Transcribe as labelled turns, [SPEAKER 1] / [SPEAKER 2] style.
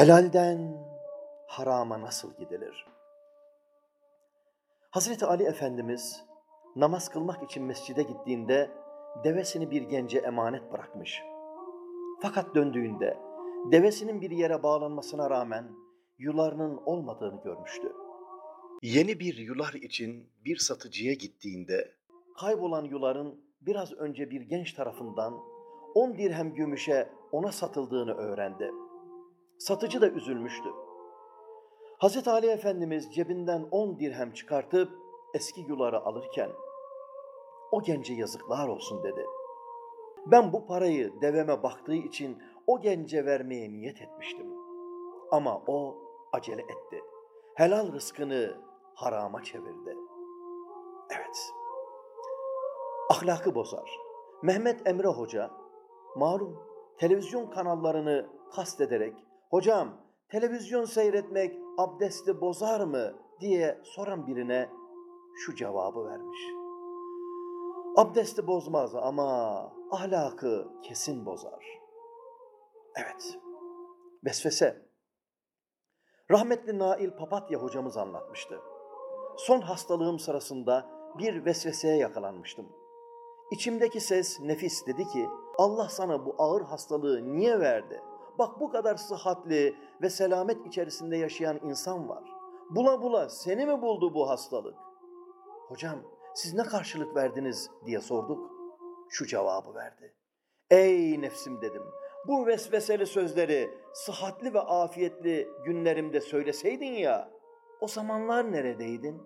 [SPEAKER 1] Helalden harama nasıl gidilir? Hazreti Ali Efendimiz namaz kılmak için mescide gittiğinde devesini bir gence emanet bırakmış. Fakat döndüğünde devesinin bir yere bağlanmasına rağmen yularının olmadığını görmüştü. Yeni bir yular için bir satıcıya gittiğinde kaybolan yuların biraz önce bir genç tarafından 10 dirhem gümüşe ona satıldığını öğrendi. Satıcı da üzülmüştü. Hazreti Ali Efendimiz cebinden 10 dirhem çıkartıp eski yuları alırken o gence yazıklar olsun dedi. Ben bu parayı deveme baktığı için o gence vermeye niyet etmiştim. Ama o acele etti. Helal rızkını harama çevirdi. Evet. Ahlakı bozar. Mehmet Emre Hoca malum televizyon kanallarını kastederek hocam televizyon seyretmek abdesti bozar mı diye soran birine şu cevabı vermiş. Abdesti bozmaz ama ahlakı kesin bozar. Evet, vesvese. Rahmetli Nail Papatya hocamız anlatmıştı. Son hastalığım sırasında bir vesveseye yakalanmıştım. İçimdeki ses nefis dedi ki, Allah sana bu ağır hastalığı niye verdi? Bak bu kadar sıhhatli ve selamet içerisinde yaşayan insan var. Bula bula seni mi buldu bu hastalık? Hocam siz ne karşılık verdiniz diye sorduk. Şu cevabı verdi. Ey nefsim dedim. Bu vesveseli sözleri sıhhatli ve afiyetli günlerimde söyleseydin ya, o zamanlar neredeydin?